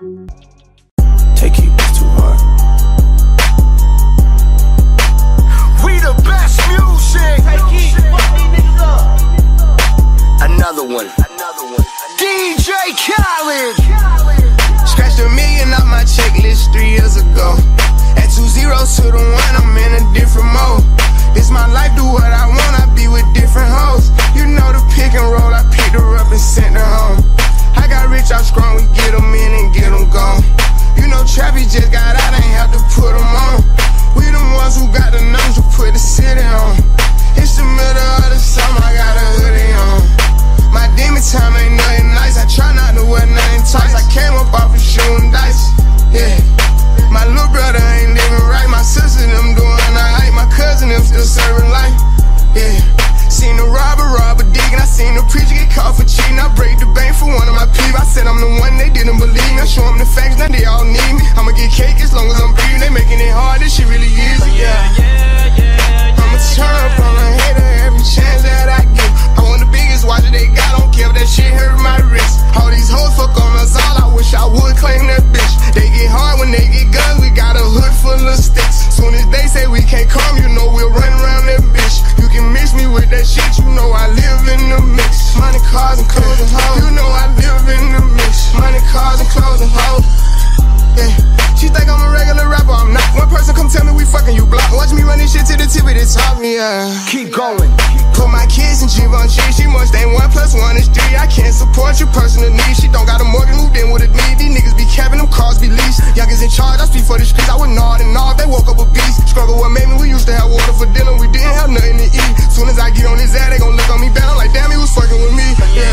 Take it, it's too hard. We the best music. Another one. Another one. DJ Khaled. Scratched a million off my checklist three years ago. At two zeros to the one, I'm in a different mode. This my life, do what I want, I be with different hoes. You know the pick and roll, I picked her up and sent her home. Got rich, I'm strong, we get them in and get them gone. You know Trappy just got out, ain't have to put them on. We the ones who got the numbers to put the city on. It's the middle of the summer, I got a hoodie on. My demon time ain't nothing nice. I try not to wear nothing tight. I came up off of shooting dice. Yeah. My little brother ain't living right. My sister them doing alright. My cousin them still serving life. Yeah. Seen the robber rob a dig and I seen the preacher get caught for cheating. I break the bank for one of my people. I said I'm the one they didn't believe me. I show them the facts, now they all need me. I'ma get cake as long as I'm breathing. They making it hard, this shit really easy. Yeah. I'ma turn on a hater every chance that I get. I want the biggest watch they got, don't care if that shit hurt my wrist. All these hoes fuck on us all, I wish I would claim that bitch. They get hard when they get guns, we got a hood full of sticks. Soon as they say we can't come, you know we'll run around that bitch. You can mix me with that shit, you know I live in the mix. Money, cars, and clothes and hoes. You know I live in the mix. Money, cars, and clothes and hoes. Yeah. She think I'm a regular rapper, I'm not. One person come tell me we fucking you block. Watch me run this shit to the tip of the top, yeah. Keep going. Put my kids in Givenchy, she must ain't one plus one is three. I can't support your personal needs. She don't got a mortgage, moved in with a need. These niggas be capping them cars be leased. Youngest in charge, I speak for the streets. I would nod and nod, they woke up a beast. Struggle what made me, we used to have water for dinner, we didn't have nothing to eat. Soon as I get on his ass, they gon' look on me bad. I'm like, damn, he was fucking with me. Yeah.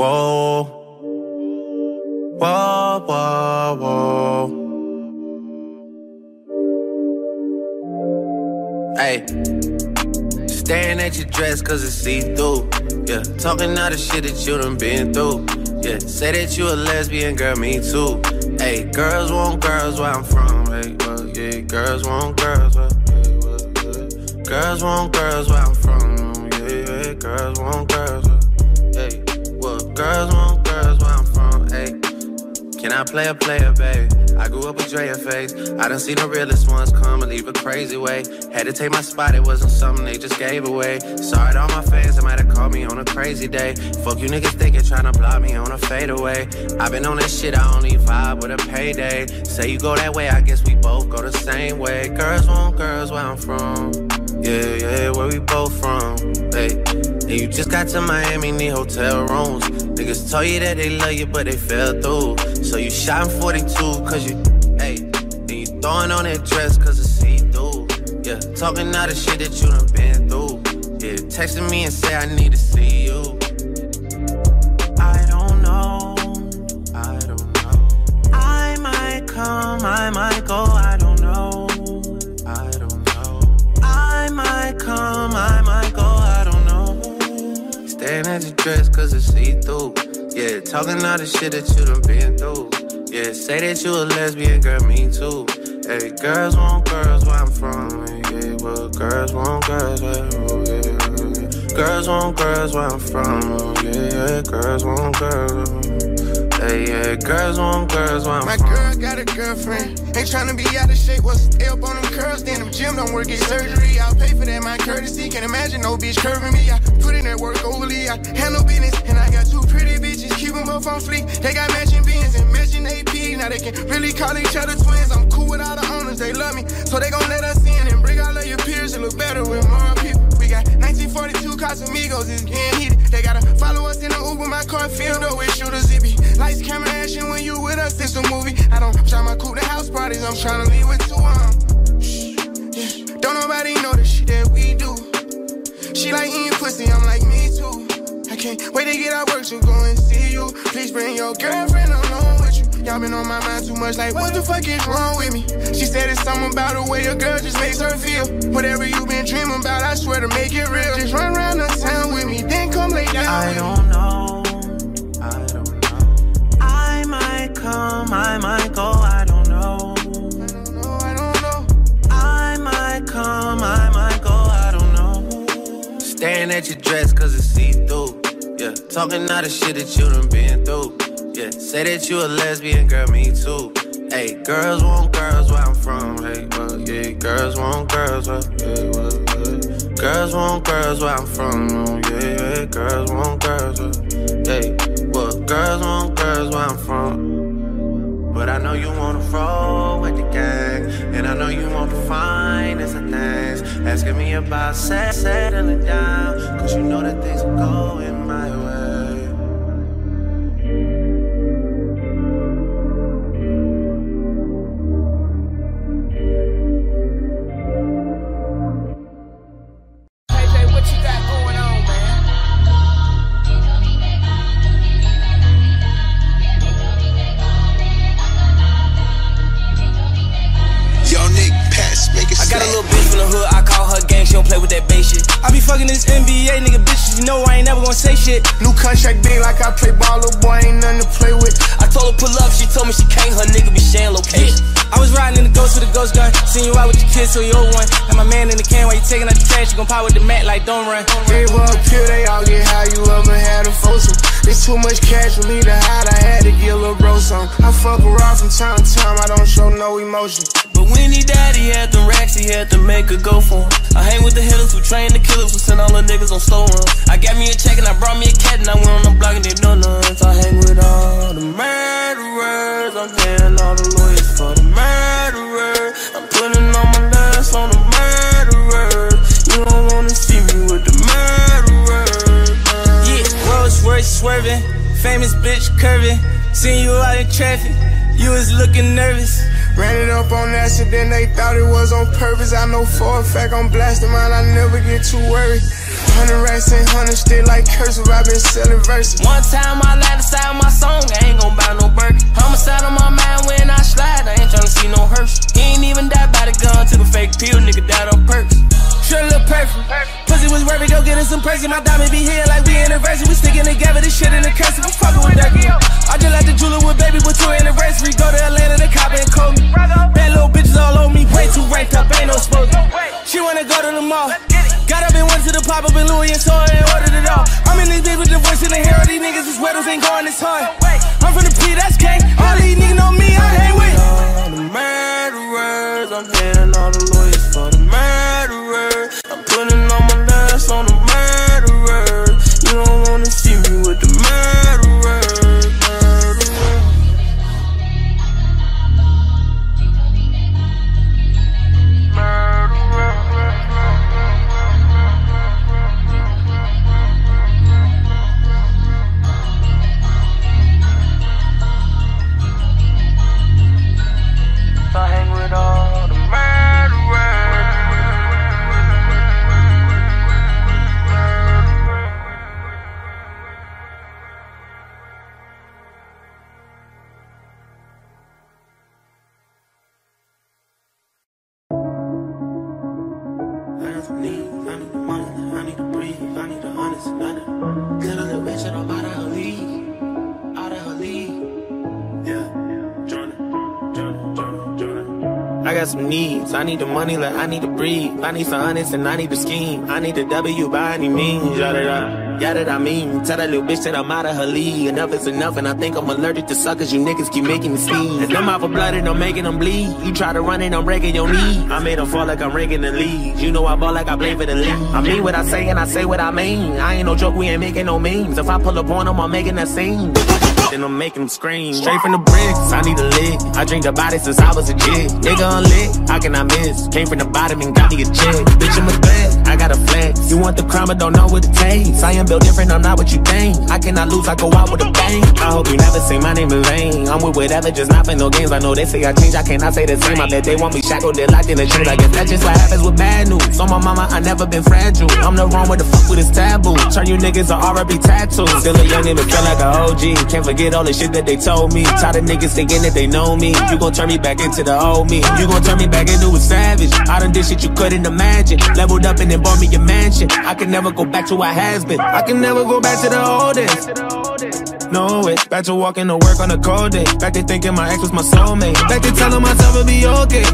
Whoa. Whoa, whoa, whoa. Hey. Staring at your dress cause it's see through. Yeah. Talking all the shit that you done been through. Yeah. Say that you a lesbian, girl, me too. Hey, girls want girls where I'm from. Hey, well, yeah. Girls want girls where. Girls want girls where I'm from. Yeah, yeah. Girls want girls girls want girls where I'm from. Hey. Can I play a player, babe? I grew up with Dre and Face. I done seen the realest ones come and leave a crazy way. Had to take my spot, it wasn't something they just gave away. Sorry to all my fans that might have called me on a crazy day. Fuck you niggas thinking trying to block me on a fadeaway. i been on that shit, I only vibe with a payday. Say you go that way, I guess we both go the same way. Girls want girls where I'm from. Yeah, yeah, where we both from. Hey. And you just got to Miami, need hotel rooms. Niggas told you that they love you, but they fell through. So you shot in 42, cause you, hey, and you throwing on that dress, cause it's see through. Yeah, talking all the shit that you done been through. Yeah, texting me and say I need to see you. I don't know, I don't know. I might come, I might go, I don't Your dress cause it's see through. Yeah, talking all the shit that you done been through. Yeah, say that you a lesbian, girl, me too. Hey, girls want girls where I'm from. Yeah, well, girls want girls where oh, yeah. Girls want girls where I'm from. Yeah, yeah, girls want girls. Hey, yeah, girls want girls I'm My girl got a girlfriend. Ain't tryna be out of shape. What's up on them curls? Then them gym don't work, get surgery. I'll pay for that, my courtesy. Can't imagine no bitch curving me. I put in that work overly. I handle business. And I got two pretty bitches. Keep them up on fleek. They got matching beans and matching AP. Now they can really call each other twins. I'm cool with all the owners. They love me. So they gon' let us in and bring all of your peers. It look better with more people. We got 1942 Casamigos. It's getting heated. They gotta follow us in the Uber. My car filled up with shooters. It be lights, camera, action when you with us. It's a movie. I don't try my cool to house parties. I'm trying to leave with two um. Yeah. Don't nobody know the shit that we do. She like eating pussy. I'm like me too. I can't wait to get out work to go and see you. Please bring your girlfriend along. Y'all been on my mind too much. Like what the fuck is wrong with me? She said it's something about the way a girl just makes her feel. Whatever you been dreaming about, I swear to make it real. Just run around the town with me, then come lay down. I don't know. I don't know. I might come, I might go, I don't know. I don't know, I don't know. I might come, I might go, I don't know. Staring at your dress cause it's see through. Yeah, talking all the shit that you done been through. Yeah, say that you a lesbian, girl, me too. Hey, girls want girls where I'm from. Hey, well, yeah, girls want girls where, yeah, well, yeah. Girls want girls where I'm from. Oh, yeah, yeah, girls want girls where, hey, well, girls want girls where I'm from. But I know you wanna roll with the gang, and I know you want the finest of things. Asking me about set, settling down, cause you know that things are going that bass shit. I be fucking this NBA nigga bitches, you know I ain't never gonna say shit. New contract big like I play ball, little boy ain't nothing to play with. I told her pull up, she told me she can't, her nigga be sharing location. I was riding in the ghost with a ghost gun, seen you out with your kids, so you old one. And my man in the can while you taking out the trash, you gon' pop with the mat like don't run. Gave up here, they all get high, you ever had a foursome. It's too much cash for me to hide, I had to get a little bro some. I fuck around from time to time, I don't show no emotion. But when he died, he had them racks, he had to make a go for him. I hang with the hitters who train the killers who send all the niggas on slow run. I got me a check and I brought me a cat and I went on the block and did no nuns. I hang with all the murderers, I'm paying all the lawyers for the murderers. I'm putting all my last on the murderers. You don't wanna see me with the murderers. Yeah, Rolls Royce swerving, famous bitch curving. Seen you out in traffic, you was looking nervous. Ran it up on accident, they thought it was on purpose. I know for a fact I'm blasting mine, I never get too worried. Hundred racks and hundred still like cursive, i been selling verses. One time I lied inside my song, I ain't gon' buy no Birkin. Homicide on my mind when I slide, I ain't tryna see no hearse. He ain't even died by the gun, took a fake pill, nigga died on perks. Sure look perfect. Pussy was worth it, go get us some perks. My diamond be here like we in a anniversary. We sticking together, this shit in the cursive. I'm fucking with that girl. I just like the jeweler with baby with two anniversary. Go to Atlanta, the cop and call me. Bad little bitches all on me, way too ranked up, ain't no smoke. She wanna go to the mall. Got up and went to the pop up in Louis and saw it and ordered it all. I'm in this bitch with the voice in the hair. These niggas, these weddles ain't going this hard. I'm from the P, that's gang. All these niggas know me, I hang with. All the murderers, I'm paying all the the need the money like I need to breathe. I need some honest and I need to scheme. I need the W by any means. Yada da. Yada da mean. Tell that little bitch that I'm out of her league. Enough is enough, and I think I'm allergic to suckers. You niggas keep making me sneeze. Them out for blood and I'm making them bleed. You try to run it, I'm breaking your knee. I made them fall like I'm raking the leaves. You know I ball like I play for the league. I mean what I say and I say what I mean. I ain't no joke, we ain't making no memes. If I pull up on them, I'm making that scene. Then I'm making them scream. Straight from the bricks, I need a lick. I drink about it since I was a kid. Nigga unlit, how can I miss? Came from the bottom and got me a check. Bitch, I'm a I got a flex. You want the crime, but don't know what it takes. I am built different, I'm not what you think. I cannot lose, I go out with a bang. I hope you never say my name in vain. I'm with whatever, just not for no games. I know they say I change, I cannot say the same. I bet they want me shackled, they locked in a chain. I guess that's just what happens with bad news. On my mama, I never been fragile. I'm the wrong with the fuck with this taboo. Turn you niggas to RB tattoos. Still a youngin', but feel like a OG. Can't forget all the shit that they told me. Tired of niggas thinking that they know me. You gon' turn me back into the old me. You gon' turn me back into a savage. I done did shit you couldn't imagine. Leveled up and bought me a mansion. I can never go back to what has been. I can never go back to the old days. No way. Back to walking to work on a cold day. Back to thinking my ex was my soulmate. Back to telling myself it'll be okay.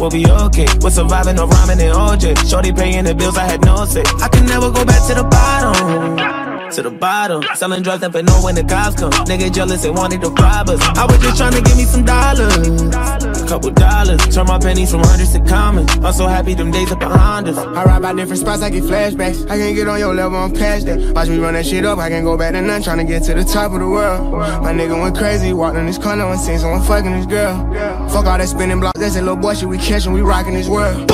We'll be okay. We're surviving no rhyming and OJ. Shorty paying the bills, I had no say. I can never go back to the bottom to the bottom. Selling drugs, never know when the cops come. Nigga jealous, they wanted to rob us. I was just trying to give me some dollars. Couple dollars. Turn my pennies from hundreds to common. I'm so happy them days are behind us. I ride by different spots, I get flashbacks. I can't get on your level, I'm past that. Watch me run that shit up, I can't go back to none. Trying to get to the top of the world. My nigga went crazy, walked in this corner and seen someone fucking this girl. Fuck all that spinning blocks, that's a little boy shit we catching, we rocking this world.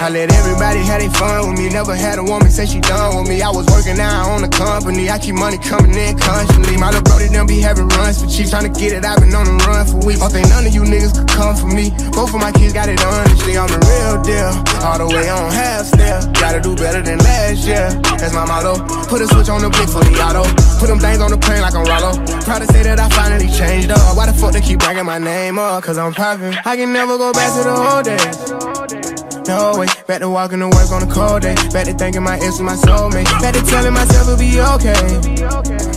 I let everybody have their fun with me. Never had a woman say she done with me. I was working now on the company. I keep money coming in constantly. My little brody done be having runs for cheap. Trying to get it, I've been on the run for weeks. Don't think none of you niggas could come for me. Both of my kids got it honestly. I'm the real deal. All the way on half step. Gotta do better than last year. That's my motto. Put a switch on the blick for the auto. Put them things on the plane like I'm Rollo. Proud to say that I finally changed up. Why the fuck they keep bringing my name up? Cause I'm poppin'. I can never go back to the old days. No way, back to walking to work on a cold day. To thinking my ex was my soulmate. To telling myself it'll be okay.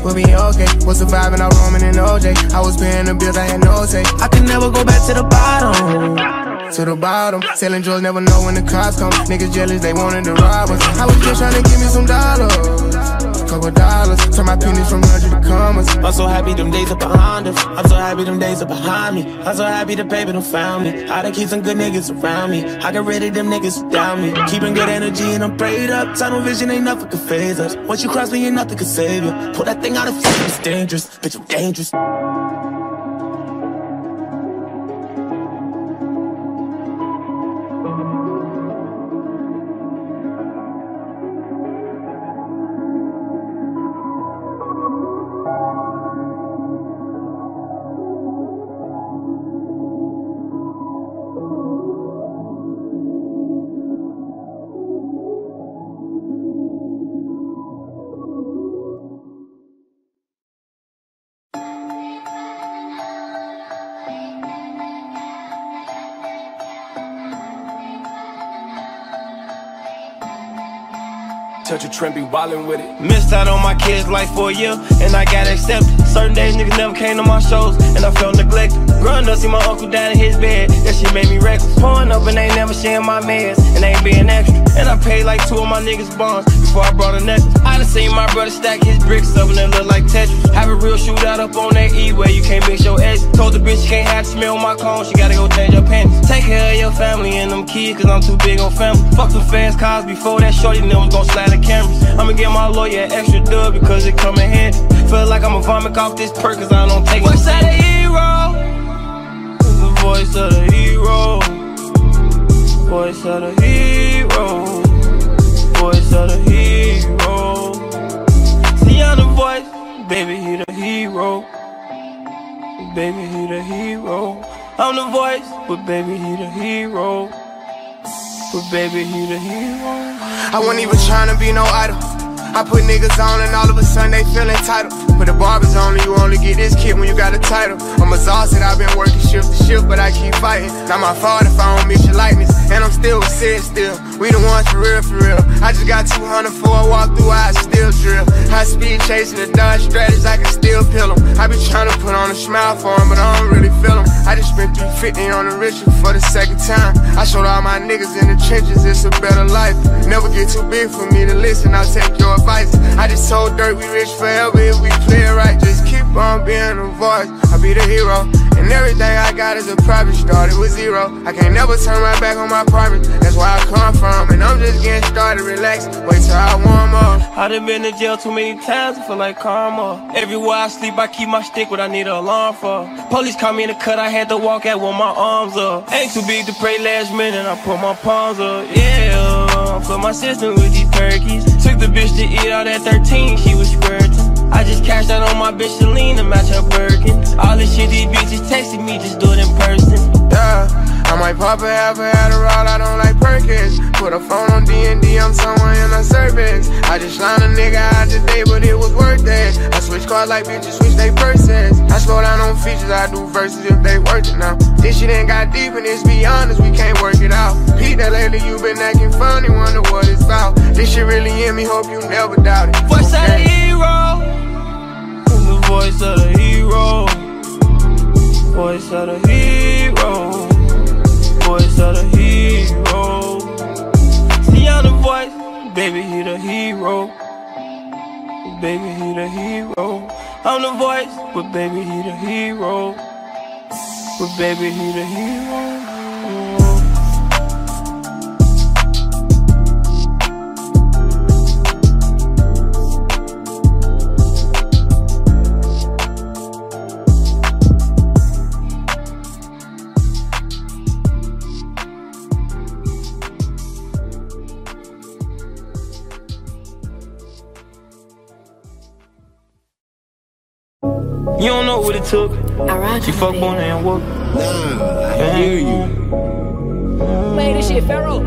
We'll be okay. Was surviving, I roaming in OJ. I was paying the bills, I had no say. I can never go back to the bottom to the bottom. Selling drugs, never know when the cops come. Niggas jealous, they wanted to rob us. I was just trying to give me some dollars. Couple dollars, turn my pennies from hundred to commas. I'm so happy them days are behind us. I'm so happy them days are behind me. I'm so happy the paper done found me. I done keep some good niggas around me. I got rid of them niggas down me. Keeping good energy and I'm prayed up. Tunnel vision ain't nothing can phase us. Once you cross me, ain't nothing can save you. Pull that thing out of fucking it's dangerous. Bitch, I'm dangerous. A trend, be wildin' with it. Missed out on my kids' life for a year, and I got accepted. Certain days niggas never came to my shows, and I felt neglected. Growing up, see my uncle down in his bed, that shit made me reckless. Pouring up and ain't never sharing my meds, and ain't being extra. And I paid like two of my niggas' bonds before I brought a necklace. I done seen my brother stack his bricks up and they look like Tetris. Have a real shootout up on that E where you can't mix your eggs. Told the bitch she can't have to smell my cone, she gotta go change her panties. Take care of your family and them kids, cause I'm too big on family. Fuck some fast cars before that shorty them gon' slide the cameras. I'ma get my lawyer extra dub because it come in handy. Feel like I'ma vomit off this perk cause I don't take it. Voice of the hero. The voice of the hero. Voice of the hero. Voice of the hero. See, I'm the voice. Baby, he the hero. Baby, he the hero. I'm the voice, but baby, he the hero. But baby, he the hero. I wasn't even trying to be no idol. I put niggas on and all of a sudden they feel entitled. But the barbers only, you only get this kid when you got a title. I'm exhausted, I've been working shift to shift, but I keep fighting. Not my fault if I don't miss your likeness. And I'm still with still. We the ones for real, for real. I just got 200 for a walk through, I still drill. High speed chasing the Dodge strategies, I can still peel them. I be trying to put on a smile for them, but I don't really feel them. I just spent 350 on the ritual for the second time. I showed all my niggas in the trenches, it's a better life. Never get too big for me to listen, I'll take your advice. I just told Durk we rich forever if we play it right. Just keep on being a voice, I'll be the hero. And everything I got is a private, started with zero. I can't never turn my back on my promise, that's where I come from. And I'm just getting started, relax, wait till I warm up. I done been in jail too many times, I feel like karma. Everywhere I sleep, I keep my stick, what I need an alarm for. Police caught me in the cut, I had to walk out with my arms up. Ain't too big to pray last minute, I put my palms up. Yeah, for my system with these perkies. Took the bitch to eat out at 13, she was squirting. I just cashed out on my bitch to match her Birkin. All this shit these bitches texting me, just do it in person. Yeah, I might pop a half a Adderall, I don't like Perkins. Put a phone on D&D, I'm somewhere in the service. I just lined a nigga out today, but it was worth it. I switch cars like bitches switch they purses. I slow down on features, I do verses if they worth it now. This shit ain't got deep and it's be honest, we can't work it out. Pete, that lately you been acting funny, wonder what it's about. This shit really in me, hope you never doubt it. Voice okay. of hero. The voice of the hero. Voice of the hero. Voice of the hero. See, I'm the voice, baby, he the hero. Baby, he the hero. I'm the voice, but baby, he the hero. But baby, he the hero. You don't know what it took. Alright. She fuck on and work. Nah, I hear you. Play this shit, Pharaoh.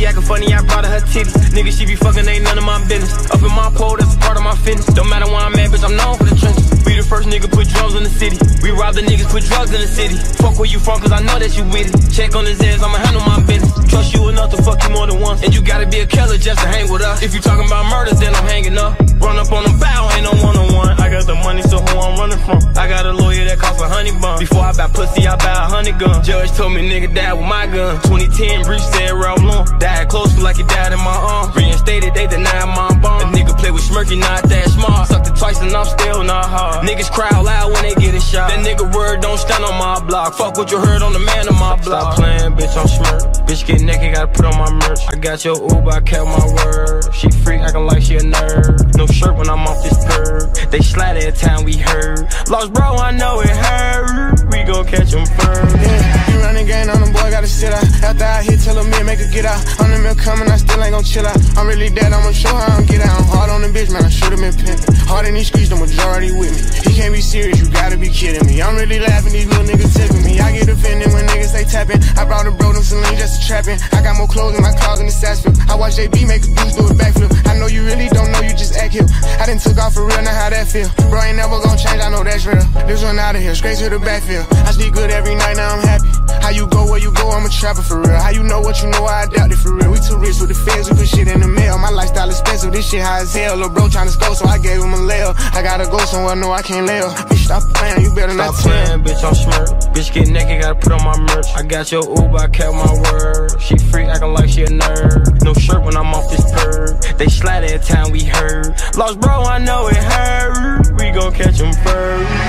She acting funny, I brought her her titties. Nigga, she be fucking, ain't none of my business. Up in my pole, that's a part of my fitness. Don't matter where I'm at, bitch, I'm known for the trenches. Be the first nigga put drums in the city. We rob the niggas, put drugs in the city. Fuck where you from, cause I know that you with it. Check on his ass, I'ma handle my business. Trust you enough to fuck you more than once. And you gotta be a killer just to hang with us. If you talking about murders, then I'm hanging up. Run up on them, bow, ain't no one on one. I got the money, so who I'm running from? I got a lawyer that costs a honey bun. Before I buy pussy, I buy a honey gun. Judge told me nigga died with my gun. 2010, Breach said Ralph Long. Died close, feel like he died in my arm. Reinstated, they denied my bomb. A nigga play with Smirky, not that smart. Sucked it twice and I'm still not hard. Niggas cry out loud when they get a shot. That nigga word don't stand on my block. Fuck what you heard on the man on my block. Stop playing, bitch, I'm smirk. Bitch get naked, gotta put on my merch. I got your Uber, I kept my word. She freak, acting like she a nerd. No shirt when I'm off this perk. They slide every time we heard. Lost bro, I know it hurt. We gon' catch him first. Yeah, you running game on the boy, gotta sit out. After I hit, tell him me, make her get out. On the milk coming, I still ain't gon' chill out. I'm really dead, I'ma show how I'm get out. I'm on the bitch, man, I should've been pimpin'. Hard in these streets, the majority with me. He can't be serious, you gotta be kidding me. I'm really laughing, these little niggas tipping me. I get offended when niggas say tapping. I brought a bro them saline just to trapping. I got more clothes in my closet than Sassville. I watch JB make a dudes do a backflip. I know you really don't know, you just act here. I done took off for real, now how that feel? Bro, ain't never gonna change, I know that's real. This one out of here, straight to the backfield. I sleep good every night, now I'm happy. How you go where you go, I'm a trapper for real. How you know what you know, I doubt it for real. We too rich with the feds, we put shit in the mail. My lifestyle expensive, this shit high as Lil' bro tryna score, so I gave him a layer. I gotta go somewhere, no, I can't up. Bitch, stop playing, you better Stop not playing, bitch, I'm smirk. Bitch get naked, gotta put on my merch. I got your Uber, I kept my word. She freak, acting like she a nerd. No shirt when I'm off this perk. They slide every time we heard. Lost bro, I know it hurt. We gon' catch him first.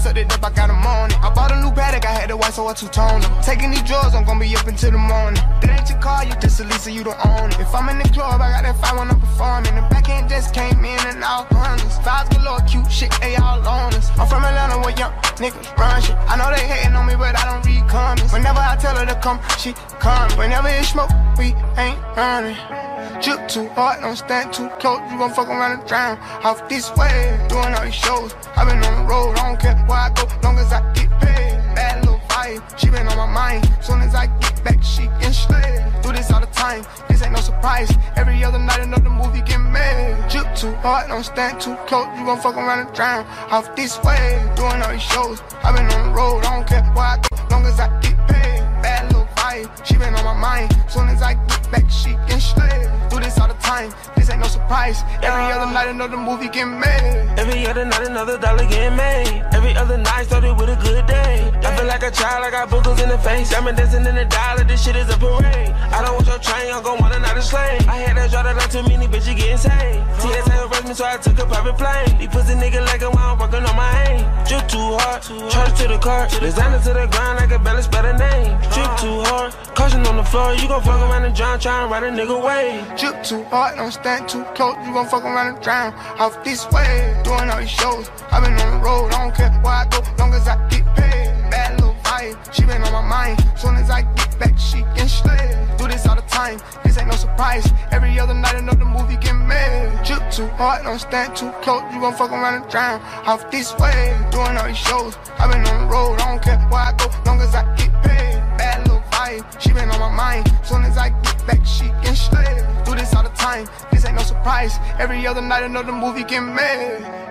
Sucked it up, I got them on it. I bought a new Patek, I had the white, so I two-toned them. Taking these drugs, I'm gonna be up until the morning. That ain't your car, you just a Lisa, you don't own it. If I'm in the club, I got that five when I'm performing. The back end just came in and out hundreds. Fives galore, cute shit, they all on us. I'm from Atlanta where young niggas run shit. I know they hating on me, but I don't read comments. Whenever I tell her to come, she comes. Whenever it's smoke, we ain't running. Drip too hard, don't stand too close. You gon' fuck around and drown. Off this way, doing all these shows. i been on the road, I don't care where I go, long as I get paid. Bad little vibe, she been on my mind. Soon as I get back, she can slay. Do this all the time, this ain't no surprise. Every other night, another movie get made. Drip too hard, don't stand too close. You gon' fuck around and drown. Off this way, doing all these shows. i been on the road, I don't care where I go, long as I get paid. She been on my mind. Soon as I get back, she can slay. Do this all the time, this ain't no surprise. Every other night, another movie get made. Every other night, another dollar getting made. Every other night started with a good day. I feel like a child, I got boogers in the face. Diamond dancing in the dollar, this shit is a parade. I don't want your train, I'm gon' want another slave. I had that draw that like too many bitches getting saved. TSA arrest me, so I took a private plane. These pussy niggas like a while I'm working on my aim. Drip too hard, charge to the car. Designer to the ground, I can barely spell the name. Drip too hard, caution on the floor. You gon' fuck around and drown, trying to ride a nigga way. Drip too hard, don't stand too close. You gon' fuck around and drown. Off this way, doing all these shows. i been on the road, I don't care where I go, long as I get paid. Bad little vibe, she been on my mind. Soon as I get back, she can slay. Do this all the time, this ain't no surprise. Every other night, another movie get made. Drip too hard, don't stand too close. You gon' fuck around and drown. Off this way, doing all these shows. i been on the road, I don't care where I go, long as I get paid. She been on my mind. Soon as I get back, she can slay. Do this all the time, this ain't no surprise. Every other night, another movie get made.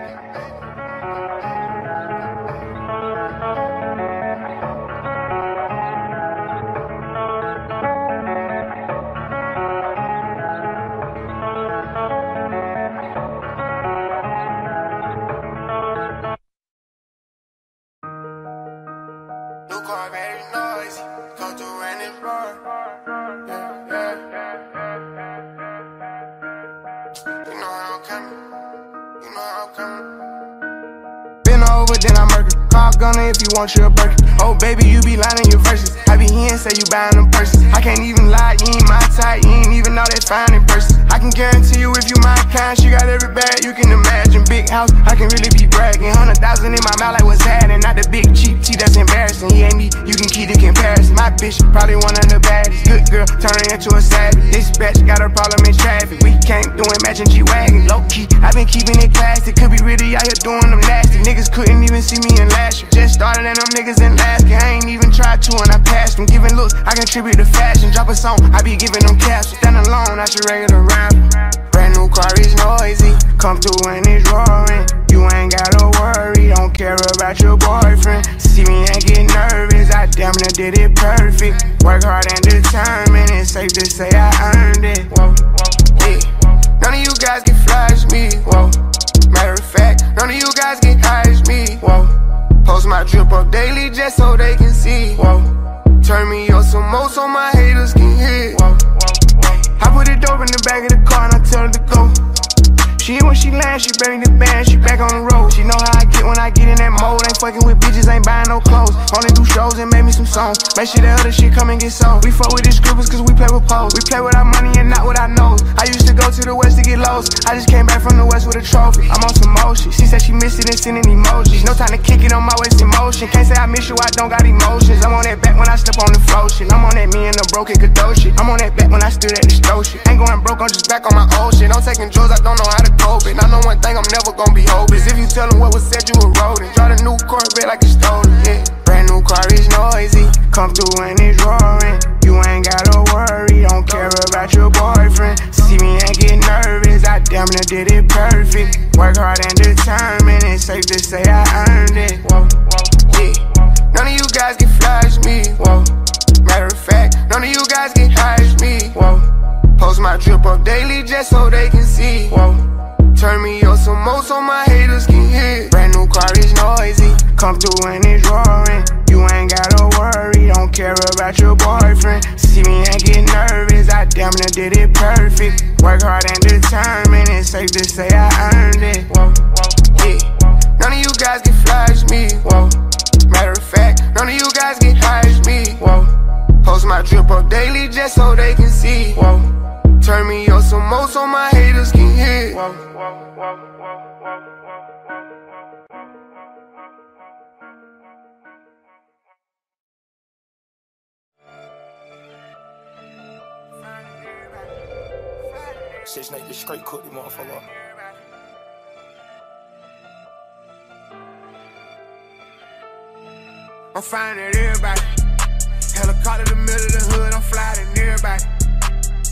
If you want your burger. Oh, baby, you be lying your verses. I be here and say you buying them purses. I can't even lie, you ain't my type. You ain't even know that fine in person. I can guarantee you if you my kind, she got every bag you can imagine. Big house, I can really be bragging. Hundred thousand in my mouth, like what's that? And Not the big cheap tea that's embarrassing. He ain't me, you can keep the comparison. My bitch probably one of the baddest. Good girl, turning into a savage. This bitch got a problem in traffic. We can't do it, G wagon. Low key, I been keeping it classy. Could be really out here doing them nasty. Niggas couldn't even see me in last year. Just started and them niggas in year. I ain't even tried to and I passed them. Giving looks, I contribute to fashion. Drop a song, I be giving them caps. Stand alone, not your regular rapper. Brand new car is noisy. Come through and it's roaring. You ain't gotta worry, don't care about your boyfriend. See me and get nervous, I damn near did it perfect. Work hard and determined, it's safe to say I earned it. Whoa, yeah. None of you guys can flash me. Whoa. Matter of fact, none of you guys can hide me. Whoa. Post my drip up daily just so they can see. Whoa. Turn me up some more so my haters can hear. Whoa. I put it dope in the back of the car and I tell her to go. She when she land, she bury the band, she back on the road. She know how I get when I get in that mode. Ain't fucking with bitches, ain't buying no clothes. Only do shows and make me some songs. Make sure that other shit come and get sold. We fuck with these scribbles cause we play with poles. We play with our money and not with our nose. I used to go to the west to get lows. I just came back from the west with a trophy. I'm on some motion. She said she missed it and sending emojis. No time to kick it on my waist in motion. Can't say I miss you, I don't got emotions. I'm on that back when I step on the flow shit. I'm on that me and the broken Kadoshi. I'm on that back when I stood at the stove shit. Ain't going broke, I'm just back on my old shit. I'm taking drugs, I don't know how to I know one thing, I'm never gonna be hopeless. If you tell them what was said, you were rodent. Drive a new Corvette like it's stolen, yeah. Brand new car is noisy. Come through and it's roaring. You ain't gotta worry, don't care about your boyfriend. See me and get nervous, I damn near did it perfect. Work hard and determined, it's safe to say I earned it. Whoa, yeah. None of you guys can flash me. Whoa. Matter of fact, none of you guys can hide me. Whoa. Post my drip up daily just so they can see. Whoa. Turn me up some more so my haters can hear. Brand new car is noisy. Come through and it's roaring. You ain't gotta worry, don't care about your boyfriend. See me and get nervous, I damn near did it perfect. Work hard and determined, straight cooked the motherfucker. I'm finding everybody. Helicopter in the middle of the hood, I'm flying everybody.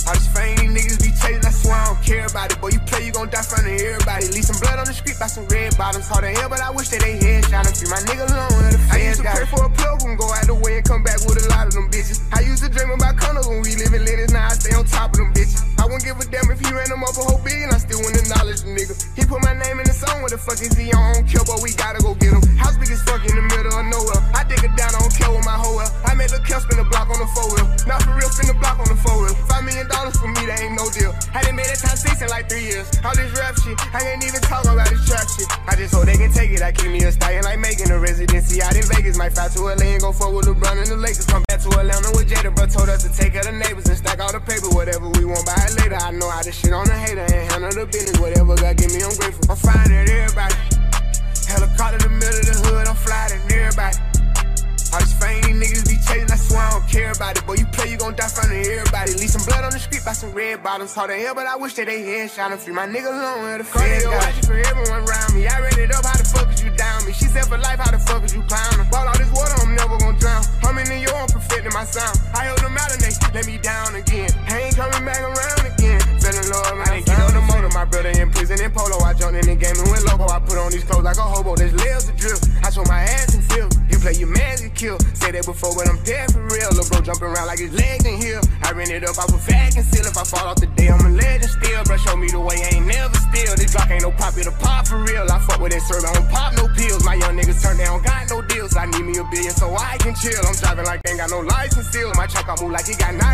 All these fame niggas be chasing, I swear I don't care about it. Boy, you play, you gon' die front of everybody. Leave some blood on the street by some red bottoms. Hard to hell, but I wish that they head shot and free my nigga alone. The I used to pray for a plug and go out the way and come back with a lot of them bitches. I used to dream about condos when we live in Lennox, now I stay on top of them bitches. I wouldn't give a damn if he ran them up a whole billion, I still wouldn't acknowledge the nigga. He put my name in the song, what the fuck is he on? care, but we gotta go get him. House big as fuck in the middle of nowhere. I dig it down, I don't care with my hoe. I made the kill spin the block on the four wheel. Not for real, spin the block on the four wheel. Five million dollars for me, that ain't no deal. Hadn't made it time six in like three years. All this rap shit, I ain't even talk about this trap shit. I just hope they can take it. I keep me a stallion like making a residency out in Vegas. Might fly to LA and go fuck with LeBron and the Lakers. Come back to Atlanta with Jada, bro. Told us to take of the neighbors and stack all the paper. Whatever we want, buy it later. I know how to shit on the hater and handle the business. Whatever God give me, I'm grateful. I'm finding everybody. Helicopter in the middle of the hood, I'm flying everybody. All these fame niggas be chasing, I swear I don't care about it. Boy, you play, you gon' die front of everybody. Leave some blood on the street by some red bottoms. Hard to hell, but I wish that they had shot and free my nigga alone. Where the feds got you for everyone around me. I ran it up, how the fuck is you down me? She said for life, how the fuck is you before, but I'm dead for real. Lil' bro jumping around like his legs in here. I ran it up, I put fag and. If I fall off the day, I'm a legend still. Bro, show me the way, I ain't never still. This block ain't no pop, it a pop for real. I fuck with that serve, I don't pop no pills. My young niggas turn down, got no deals. I need me a billion so I can chill. I'm driving like ain't got no license still. My truck, I move like it got nitrogen.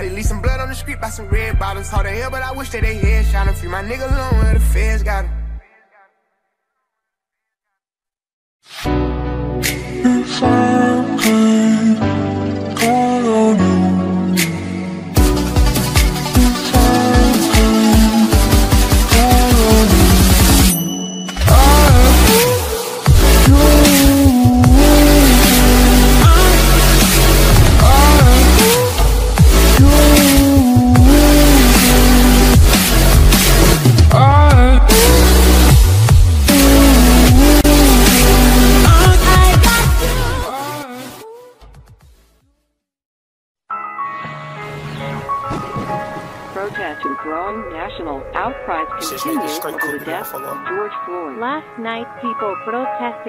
Everybody. Leave some blood on the street by some red bottoms. Hard to hell, but I wish that they head shot and free my nigga alone where the feds got him.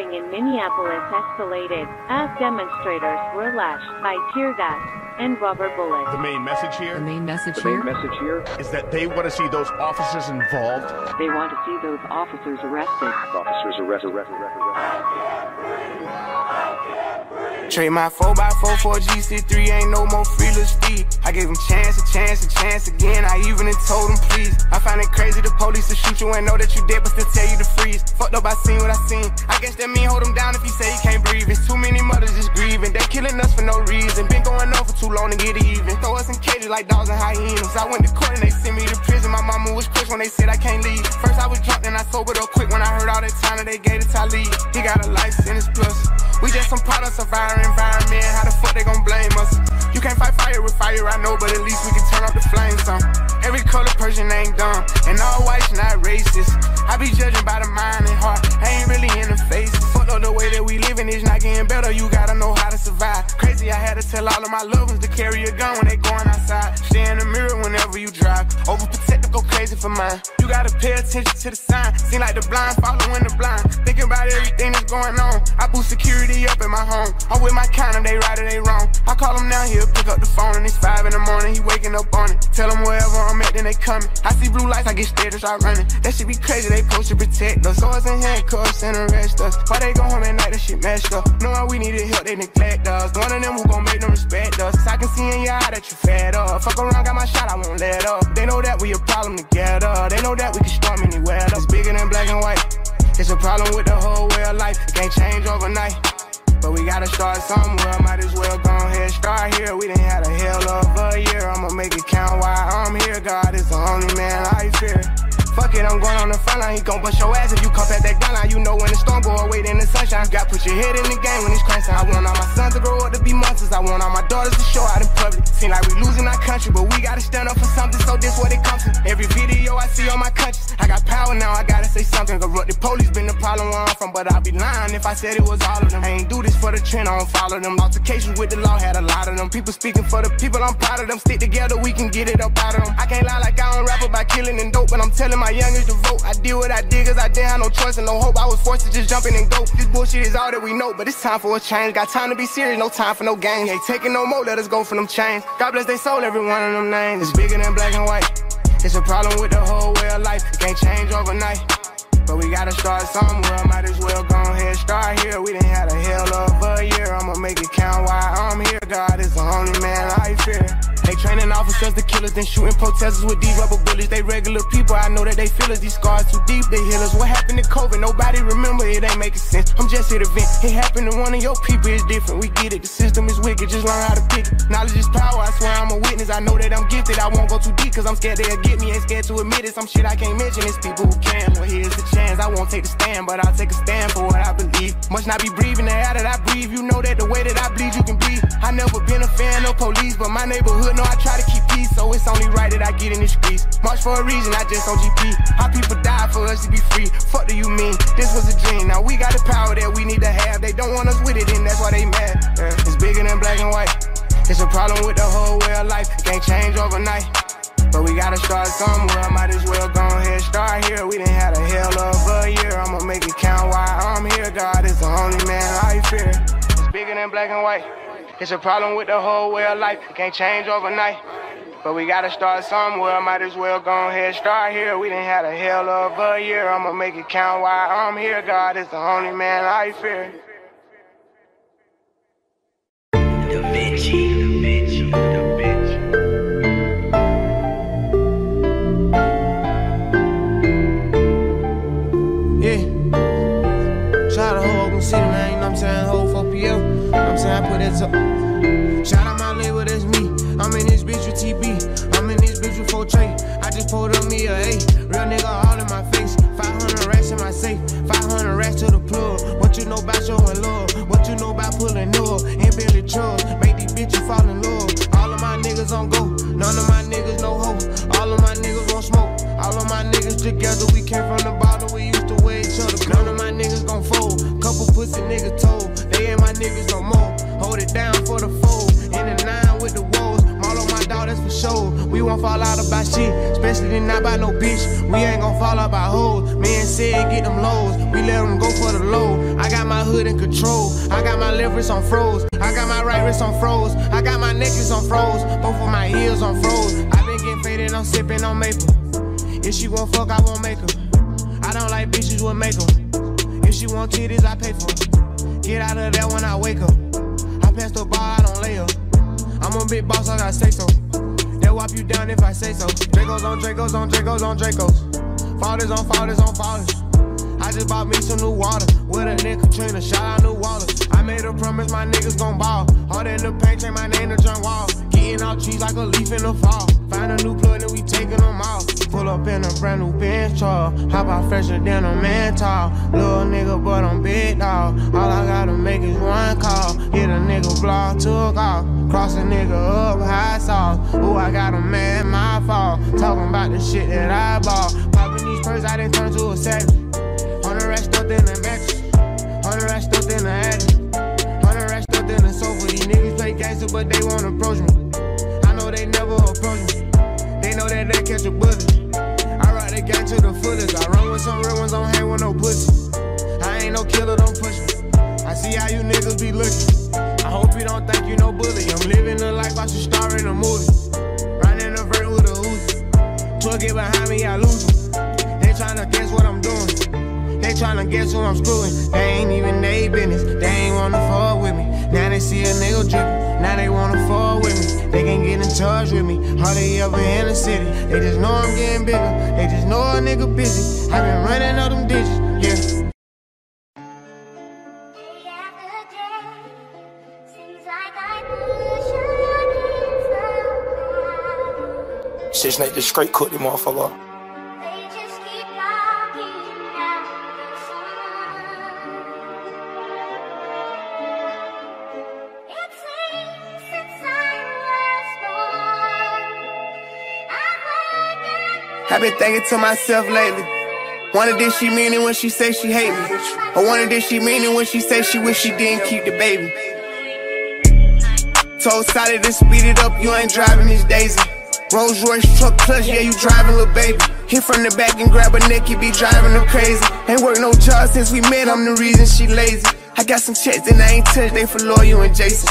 Protesting in Minneapolis escalated as demonstrators were lashed by tear gas and rubber bullets. The main message here. The main message The here main message here is that they want to see those officers involved. They want to see those officers arrested. Officers arrested. arrested, arrested, arrested. Trade my 4x4 for GC3, ain't no more free speed. I gave him chance, a chance, a chance again. I even told him please. I find it crazy the police will shoot you and know that you dead, but still tell you to freeze. Fucked up, I seen what I seen. I guess that mean hold him down if he say he can't breathe. It's too many mothers just grieving. They killing us for no reason. Been going on for too long to get even. Throw us in cages like dogs and hyenas. I went to court and they sent me to prison. My mama was crushed when they said I can't leave. First I was drunk, then I sobered up quick when I heard all that time that they gave it to Talib. He got a life sentence plus. We just some products of our environment. How the fuck they gon' blame us? You can't fight fire with fire, I know, but at least we can turn up the flames some. Every color person ain't dumb, and all whites not racist. I be judging by the mind and heart, I ain't really in the face. Fuck up the way that we living is not getting better, you gotta know how to survive. Crazy, I had to tell all of my loved ones to carry a gun when they going outside. Stay in the mirror whenever you drive. Overprotective, go crazy for mine. You gotta pay attention to the sign. Seem like the blind following the blind. About everything that's going on. I boost security up in my home. I'm with my condom, they right or they wrong. I call them now, he'll pick up the phone and it's five in the morning. He waking up on it. Tell him wherever I'm at, then they coming. I see blue lights, I get scared and start running. That shit be crazy, they supposed to protect us. Swords and handcuffs and arrest us. Why they go home at night, that shit messed up. Knowing we needed help, they neglect us. One of them who gon' make them respect us. I can see in your eye that you fed up. Fuck around, got my shot, I won't let up. They know that we a problem together. They know that we can storm anywhere. It's bigger than black and white. It's a problem with the whole way of life. It can't change overnight. But we gotta start somewhere. Might as well go ahead, start here. We done had a hell of a year. I'ma make it count while I'm here. God is the only man I fear. Fuck it, I'm going on the front line. He gon' bust your ass if you come past that gun line. You know when the storm go away, then the sunshine. Got put your head in the game when it's crunch time. I want all my sons to grow up to be monsters. I want all my daughters to show out in public. Seem like we losing our country, but we gotta stand up for something. So this what it comes to. Every video I see on my conscience, I got power now. I gotta say something. Corrupt the police been the problem where I'm from, but I'd be lying if I said it was all of them. I ain't do this for the trend, I don't follow them. Altercations with the law had a lot of them. People speaking for the people, I'm proud of them. Stick together, we can get it up out of them. I can't lie like I don't rap about killing and dope, but I'm telling my youngest to vote. I did what I did cause I didn't have no choice and no hope. I was forced to just jump in and go. This bullshit is all that we know, but it's time for a change. Got time to be serious, no time for no games. Ain't taking no more, let us go for them chains. God bless they soul, every one of them names. It's bigger than black and white. It's a problem with the whole way of life. It can't change overnight. But we gotta start somewhere. Might as well go ahead, start here. We done had a hell of a year. I'ma make it count while I'm here. God is the only man I fear. They training officers to killers, then shooting protesters with these rubber bullets. They regular people, I know that they feel us. These scars too deep, they heal us. What happened to COVID? Nobody remember, it ain't making sense. I'm just here to vent. It happened to one of your people, it's different. We get it, the system is wicked, just learn how to pick it. Knowledge is power, I swear I'm a witness. I know that I'm gifted, I won't go too deep, cause I'm scared they'll get me. Ain't scared to admit it, some shit I can't mention. It's people who can. Well, here's the chance, I won't take the stand, but I'll take a stand for what I believe. Must not be breathing the air that I breathe. You know that the way that I bleed, you can breathe. I never been a fan of police, but my neighborhood know I try to keep peace, so it's only right that I get in the streets. March for a reason, I just on GP. How people die for us to be free. Fuck do you mean? This was a dream. Now we got the power that we need to have. They don't want us with it, and that's why they mad. Yeah. It's bigger than black and white. It's a problem with the whole way of life. Can't change overnight. But we gotta start somewhere. Might as well go ahead, start here. We done had a hell of a year. I'ma make it count while I'm here. God is the only man I fear. It's bigger than black and white. It's a problem with the whole way of life. It can't change overnight. But we gotta start somewhere. Might as well go ahead, start here. We didn't had a hell of a year. I'ma make it count while I'm here. God is the only man I fear. Da Vinci, Da Vinci, Da Vinci. Yeah. Shout out to Hogan City, man. You know what I'm saying? Whole 4PL. You know what I'm saying? I put that up. TB. I'm in this bitch with 4 Trey. I just pulled up me a A. Real nigga all in my face. 500 racks in my safe. 500 racks to the plug. What you know about showing love? What you know about pulling up? And Billy Trucks. Make these bitches fall in love. All of my niggas on go. None of my niggas no hope. All of my niggas gon' smoke. All of my niggas together. We came from the bottom. We used to wear each other. None of my niggas gon' fold. Couple pussy niggas told. They ain't my niggas no more. Hold it down for the fold. In the nine dog, that's for sure. We won't fall out about shit, especially not by no bitch. We ain't gon' fall out by hoes. Man said get them lows. We let them go for the low. I got my hood in control. I got my left wrist on froze. I got my right wrist on froze. I got my necklace on froze. Both of my ears on froze. I been getting faded, I'm sipping on maple. If she won't fuck, I won't make her. I don't like bitches with makeup. If she want titties, I pay for. Get out of there when I wake up. I pass the bar, I don't lay up. I'm a big boss, I gotta say so. They'll wipe you down if I say so. Dracos on Dracos on Dracos on Dracos. Fathers on fathers on fathers. I just bought me some new water. With a nigga Katrina, shout out New Water. I made a promise my niggas gon' ball. Hard in the paint, change my name to John Wall. Getting out trees like a leaf in the fall. Find a new plug and we taking them off. Pull up in a brand new Benz truck. Hop out fresher than a man tall. Little nigga, but I'm big dog. All I gotta make is one call. Hit a nigga block, took off. Cross a nigga up, high sauce. Ooh, I got a man, my fault. Talking about the shit that I bought. Popping these purses, I done turn to a savage. Hundred racks stuffed in the mattress. Hundred racks stuffed in the attic. Hundred racks stuffed in the sofa. These niggas play gangster, but they won't approach me. I know they never approach me. They know that they catch a bullet. I ride the gang to the fullest. I run with some real ones, don't hang with no pussy. I ain't no killer, don't push me. I see how you niggas be looking. I hope you don't think you no bully. I'm living the life I should star in a movie. Riding a vert with a Uzi. Twerk it behind me, I lose 'em. They tryna guess what I'm doing. They tryna guess who I'm screwing. They ain't even they business. They ain't wanna fuck with me. Now they see a nigga drippin'. Now they wanna fuck with me. They can get in touch with me. They ever in the city? They just know I'm getting bigger. They just know a nigga busy. I been running up them digits. Yeah. Shit, Snake just straight cooked the motherfucker. i been thinking to myself lately. Wonder did she mean it when she say she hate me? Or wonder did she mean it when she say she wish she didn't keep the baby? Told Sally to speed it up, you ain't driving this Daisy. Rolls Royce truck clutch, yeah, you driving, little baby. Hit from the back and grab a neck, you be driving her crazy. Ain't worked no job since we met, I'm the reason she lazy. I got some checks and I ain't touched, they for Loyal and Jason.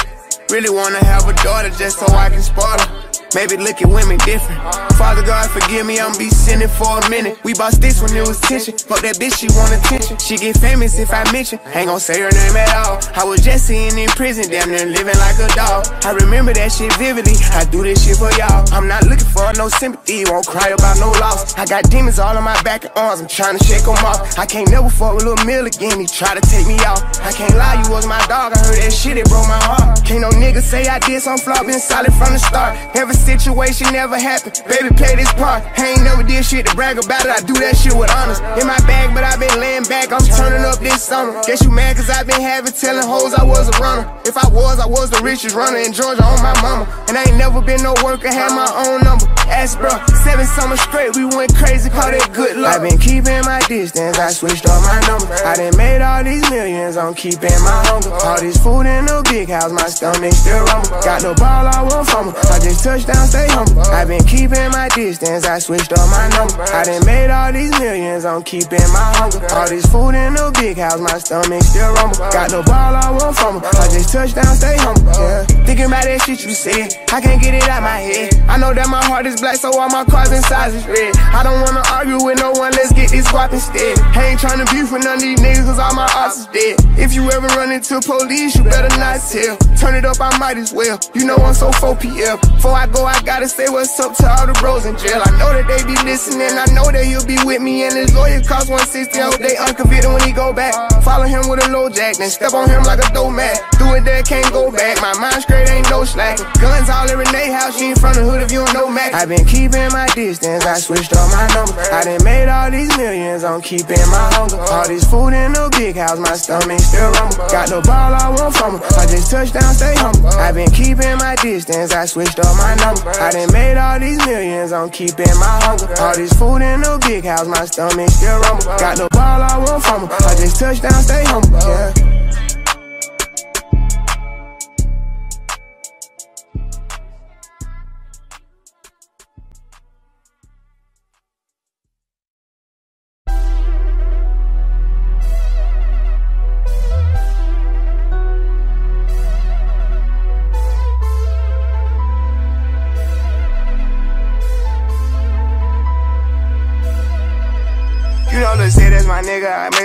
Really wanna have a daughter just so I can spoil her. Maybe look at women different. Father God, forgive me, I'm be sinning for a minute. We bought sticks when it was tension. Fuck that bitch, she want attention. She get famous if I mention. Ain't gon' say her name at all. I was just sitting in prison, damn near living like a dog. I remember that shit vividly. I do this shit for y'all. I'm not looking for no sympathy, won't cry about no loss. I got demons all on my back and arms, I'm trying to shake them off. I can't never fuck with Lil Mill again, he try to take me out. I can't lie, you was my dog, I heard that shit, it broke my heart. Can't no nigga say I did some flop, been solid from the start. Every situation never happened, baby play this part. I ain't never did shit to brag about it, I do that shit with honors. In my bag, but I been laying back, I'm turning up this summer. Guess you mad cause I been having telling hoes I was a runner. If I was, I was the richest runner in Georgia on my mama. And I ain't never been no worker, had my own number. Ask bro, seven summers straight, we went crazy, call that good luck. I been keeping my distance, I switched up my number. I done made all these millions, I'm keeping my hunger. All this food in the big house, my stomach still rumble. Got no ball, I want from her. I just touch down, stay humble. I been keeping my distance, I switched up my number. I done made all these millions, I'm keeping my hunger. All this food in the big house, my stomach still rumble. Got no ball, I want from her. I just touch down, stay humble. Yeah. Thinking about that shit you said, I can't get it out my head. I know that my heart is black, so all my cars inside is red. I don't wanna argue with no one, let's get this guap instead. I ain't tryna beef with none of these niggas, cause all my odds is dead. If you ever run into police, you better not tell. Turn it up, I might as well. You know I'm so 4 p.m. Before I go, I gotta say what's up to all the bros in jail. I know that they be listening, I know that he'll be with me. And his lawyer cost 160, I hope they unconvicted when he go back. Follow him with a LoJack, then step on him like a dough mat. Do it there, can't go back. My mind straight, ain't no slack. Guns all in Renee house, she in front of hood if you don't know Mac. I been keeping my distance, I switched up my number. I done made all these millions, I'm keeping my hunger. All this food in the big house, my stomach still rumble. Got no ball, I want from her. I just touch down, stay humble. I been keeping my distance, I switched up my number. I done made all these millions, I'm keeping my hunger. All this food in the big house, my stomach still rumble. Got no ball, I want from her. I just touch down, stay humble. Yeah.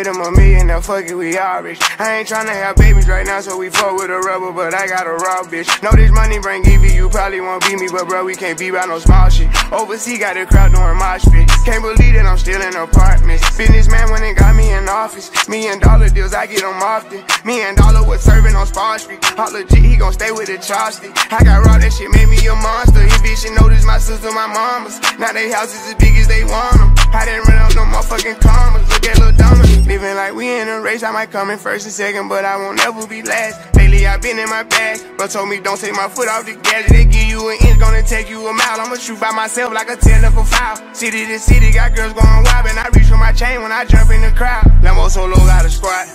Nigga, I made fuck it, we all rich. I ain't tryna have babies right now, so we fuck with a rubber, but I got a raw bitch. Know this money bring Evie, you probably won't beat me, but bro, we can't be by no small shit. Overseas got the crowd doing mosh pit. Can't believe that I'm still in apartments. Businessman when it got me in office. Me and dollar deals, I get them often. Me and dollar was serving on Spar Street. All legit, he gon' stay with the chopstick. I got raw, that shit made me a monster. He bitch should notice my sister, my mamas. Now they houses as big as they want them. I didn't run up no motherfucking commas. Look at Lil Dominic. Living like we in a race. I might come in first and second, but I won't ever be last. Lately I've been in my bag, but told me don't take my foot off the gas. They give you an inch, gonna take you a mile. I'ma shoot by myself like a technical foul. City to city, got girls going wild, and I reach for my chain when I jump in the crowd. Lambo solo got a squad.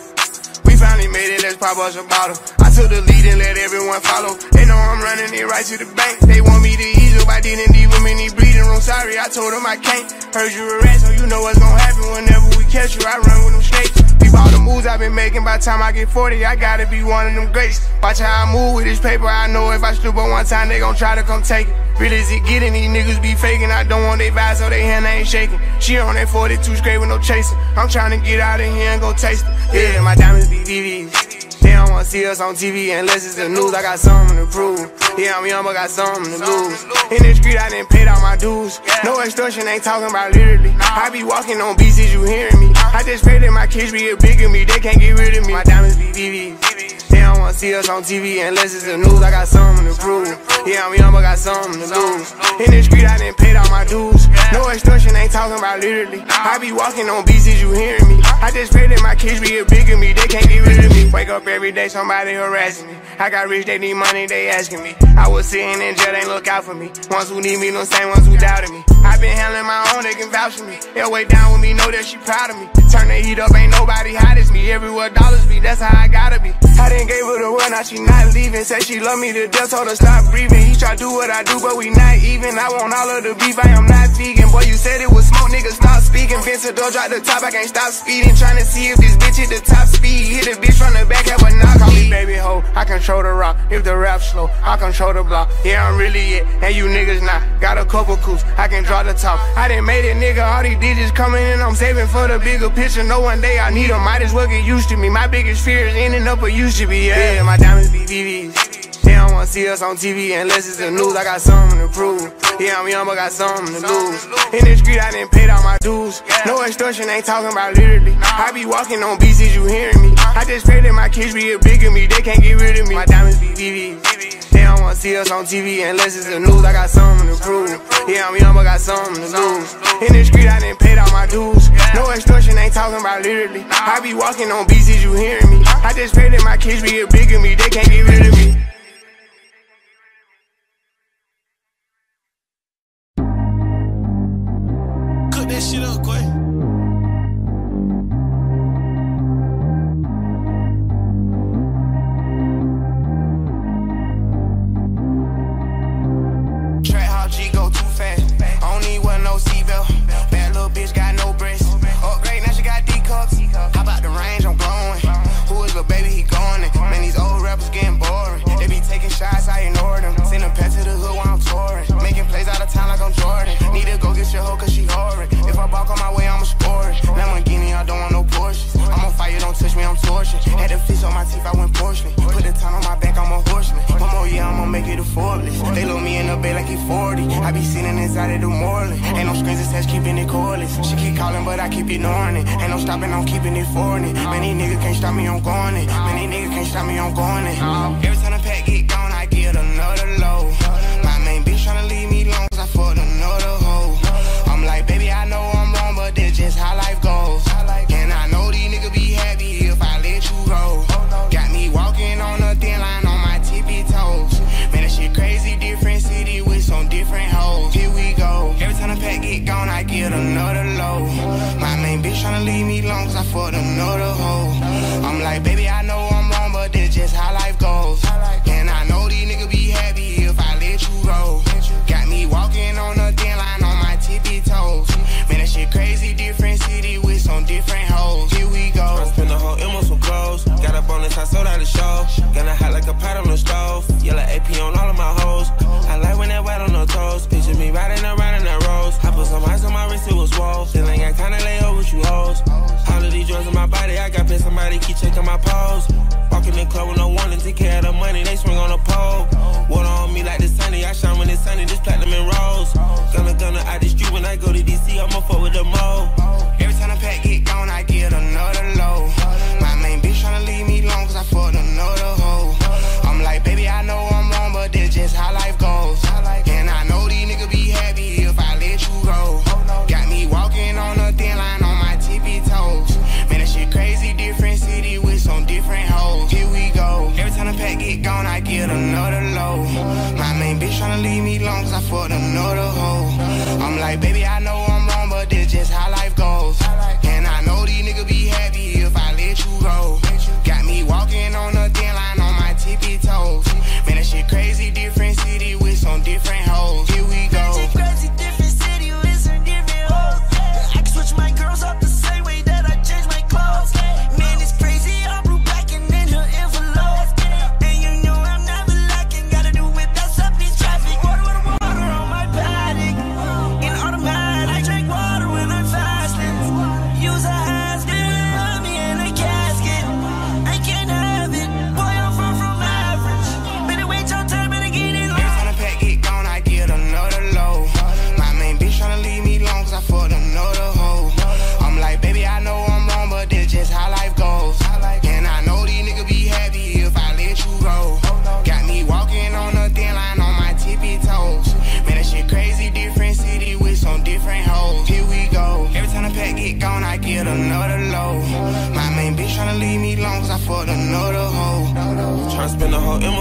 We finally made it, let's pop us a bottle. I took the lead and let everyone follow. They know I'm running it right to the bank. They want me to ease up, I didn't leave them in room. Sorry, I told them I can't. Heard you a rat, so you know what's gonna happen whenever we catch you. I run with them snakes. Peep all the moves I've been making. By the time I get 40, I gotta be one of them greats. Watch how I move with this paper. I know if I slip up one time, they gon' try to come take it. Real as it getting, these niggas be faking. I don't want they vibes, so they hand ain't shaking. She on that 42 straight with no chasing. I'm trying to get out of here and go taste it. Yeah, my diamonds be VVs. They don't wanna see us on TV unless it's the news. I got something to prove. Yeah, I'm young, but got something to lose. In the street, I didn't pay all my dues. No extortion, ain't talking about literally. I be walking on beats, you hearing me? I just pray that my kids be a bigger me. They can't get rid of me. My diamonds be VVs. They don't wanna see us on TV unless it's the news. I got something to prove. Yeah, I'm young, but got something to lose. In the street, I didn't pay all my dues. No extortion, ain't talking about literally. I be walking on beats, is you hearing me? I just pray that my kids be a bigger me. They can't get rid of me. Wake up every day, somebody harassing me. I got rich, they need money, they asking me. I was sitting in jail, they look out for me. Ones who need me, no same ones who doubted me. I been handling my own, they can vouch for me. They'll way down with me, know that she proud of me. Turn the heat up, ain't nobody hot as me. Everywhere dollars be, that's how I gotta be. I didn't gave her now she not leaving. Said she love me to death, told her stop breathing. He try do what I do, but we not even. I want all of the beef, I am not vegan. Boy, you said it was smoke, nigga, stop speaking. Vince the door, drop the top, I can't stop speeding. Trying to see if this bitch hit the top speed. Hit the bitch from the back, have a knock. Call me baby hoe, I control the rock. If the rap slow, I control the block. Yeah, I'm really it, and you niggas not. Got a couple coups, I can draw the top. I didn't made it, nigga. All these digits coming in, I'm saving for the bigger picture. No one day I need them, might as well get used to me. My biggest fear is ending up a used to be. Yeah, yeah my diamonds be VVs. They don't wanna see us on TV unless it's the news. I got something to prove. Yeah, I'm young, but got something to lose. In the street, I didn't pay all my dues. No extortion, ain't talking about literally. I be walking on is you hearing me? I just pray that my kids be a bigger me. They can't get rid of me. My diamonds be VVs. They don't wanna see us on TV unless it's the news. I got something to prove. Yeah, I'm young, but got something to lose. In the street, I didn't pay all my dues. No extortion, ain't talking about literally. I be walking on beats, you hearing me? I just pray that my kids be a bigger me. They can't get rid of me.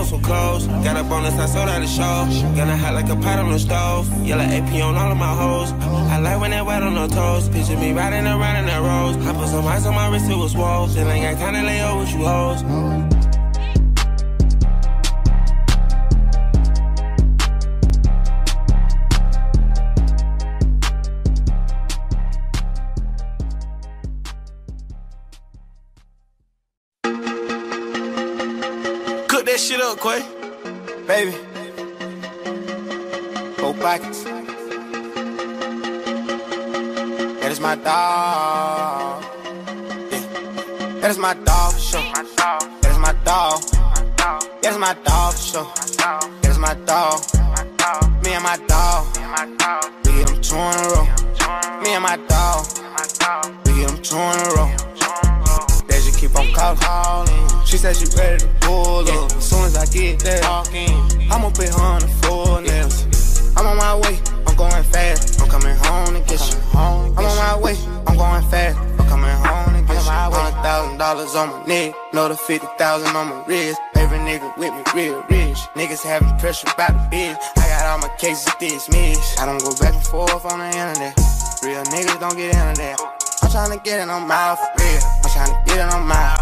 Some clothes. Got a bonus, I sold out the show. Gonna hot like a pot on the stove. Yellow AP on all of my hoes. I like when they wet on the toes. Picture me riding around in that rose. I put some ice on my wrist, it was swole. Still I kinda lay over with you hoes. Quay. Baby. Four pockets. That is my dog. Yeah. That is my dog for sure. That is my dog. That is my dog for sure. That is my dog. Me and my dog. We get them two in a row. Me and my dog. We get them two in a row. Keep on calling. She said she ready to pull up. As soon as I get there, I'ma put her on the floor nails. I'm on my way, I'm going fast. I'm coming home to get you. I'm on my way, I'm going fast. I'm coming home to get you. Hundred thousand dollars on my neck, another fifty thousand on my wrist. Every nigga with me, real rich. Niggas having pressure about the bitch. I got all my cases dismissed. I don't go back and forth on the internet. Real niggas don't get into that. I'm trying to get it on my for real. Tryna get on my.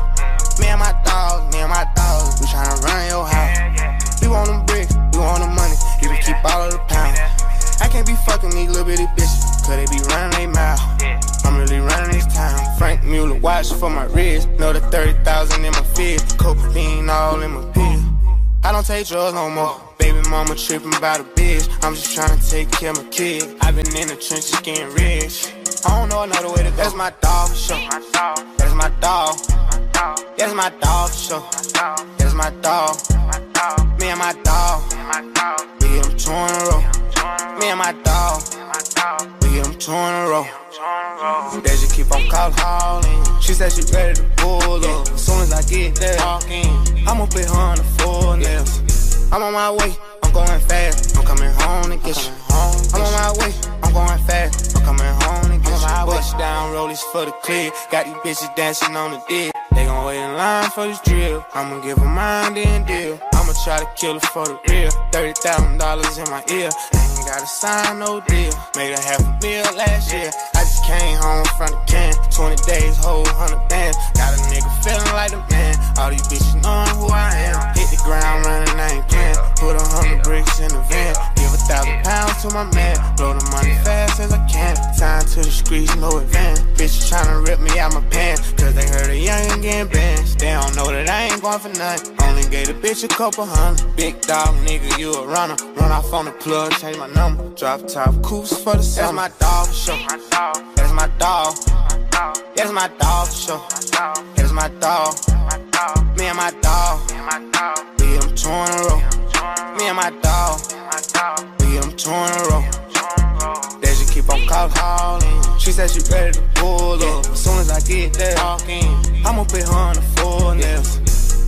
Me and my dogs, me and my dogs, we tryna run your house. We want them bricks, we want the money, you can keep all of the pounds. I can't be fucking these little bitty bitches, cause they be running they mouth. I'm really running this town. Franck Muller watch for my wrist, know the 30,000 in my fist, cocaine all in my pill. I don't take drugs no more. Baby mama tripping about a bitch. I'm just trying to take care of my kid. I've been in the trenches getting rich. I don't know another way to go. That's my dog sure. That's my dog. That's my dog sure. That's my dog. Me and my dog. We get them two in a row. Me and my dog. We get them two in a row. That she keep on calling. She said she ready to pull up. As soon as I get there, I'ma put her on the floor nails. I'm on my way, I'm going fast. I'm coming home to get you. I'm on my way, I'm going fast. I'm coming home get. Bust down, rollies for the clear. Got these bitches dancing on the dick. They gon' wait in line for this drill. I'ma give her mine, then deal. I'ma try to kill her for the real. $30,000 in my ear. Ain't gotta sign no deal. Made a half a meal last year. I just came home from the can. 20 days, whole 100 bands. Got a nigga feeling like a man. All these bitches knowing who I am. Hit ground running, I ain't playing. Put a hundred bricks in the van. Give a thousand pounds to my man. Blow the money fast as I can. Sign to the streets, no advance. Bitches tryna rip me out my pants. Cause they heard a young getting banned. They don't know that I ain't going for nothing. Only gave the bitch a couple hundred. Big dog, nigga, you a runner. Run off on the plug, change my number. Drop top coops for the summer. That's my dog for sure. That's my dog. That's my dog for sure. That's my dog. Me and dog. Hit them two in a row. Me and my dog. Hit them two in a row. They just keep on calling. She said she ready to pull up. As soon as I get there, I'ma put her on the full nails.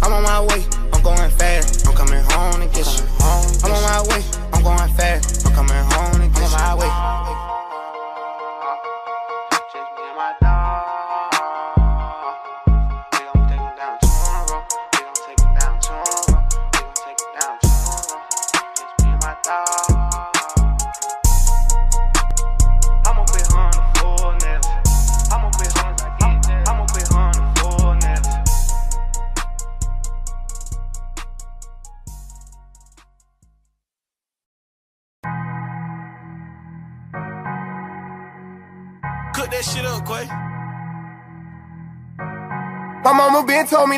I'm on my way, I'm going fast. I'm coming home to get you. I'm on my way, I'm going fast. I'm coming home to get you. I'm on my way.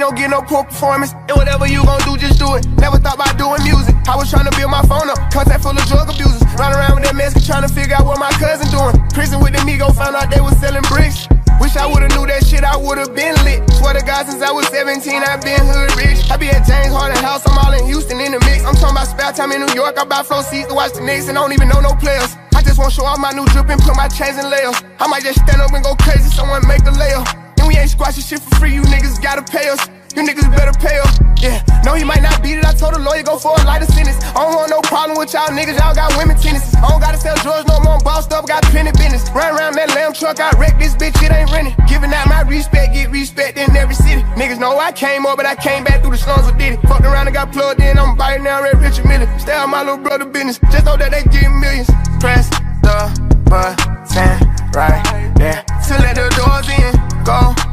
Don't get no poor performance. And whatever you gon' do, just do it. Never thought about doing music. I was trying to build my phone up. Contact full of drug abusers. Run around with that mask trying to figure out what my cousin doing. Prison with the Migo, found out they was selling bricks. Wish I would've knew that shit, I would've been lit. Swear to God, since I was 17, i been hood rich. I be at James Harden House, I'm all in Houston in the mix. I'm talking about spare time in New York, I buy flow seats to watch the Knicks and don't even know no players. I just wanna show off my new drip and put my chains in layers. I might just stand up and go crazy, someone make a layup. And we ain't squashing shit for free, you niggas gotta pay us. You niggas better pay up. Yeah, no, he might not beat it. I told the lawyer go for a lighter sentence. I don't want no problem with y'all niggas, y'all got women tendencies. I don't gotta sell drugs no more, I'm bossed up, got plenty business. Run around that lamb truck, I wreck this bitch, it ain't renting. Giving out my respect, get respect in every city. Niggas know I came up, but I came back through the slums of Diddy. Fucked around and got plugged in, I'm biting now, Red Richard Mille. Stay out my little brother business, just know that they getting millions. Press the button right there to let the doors in. Go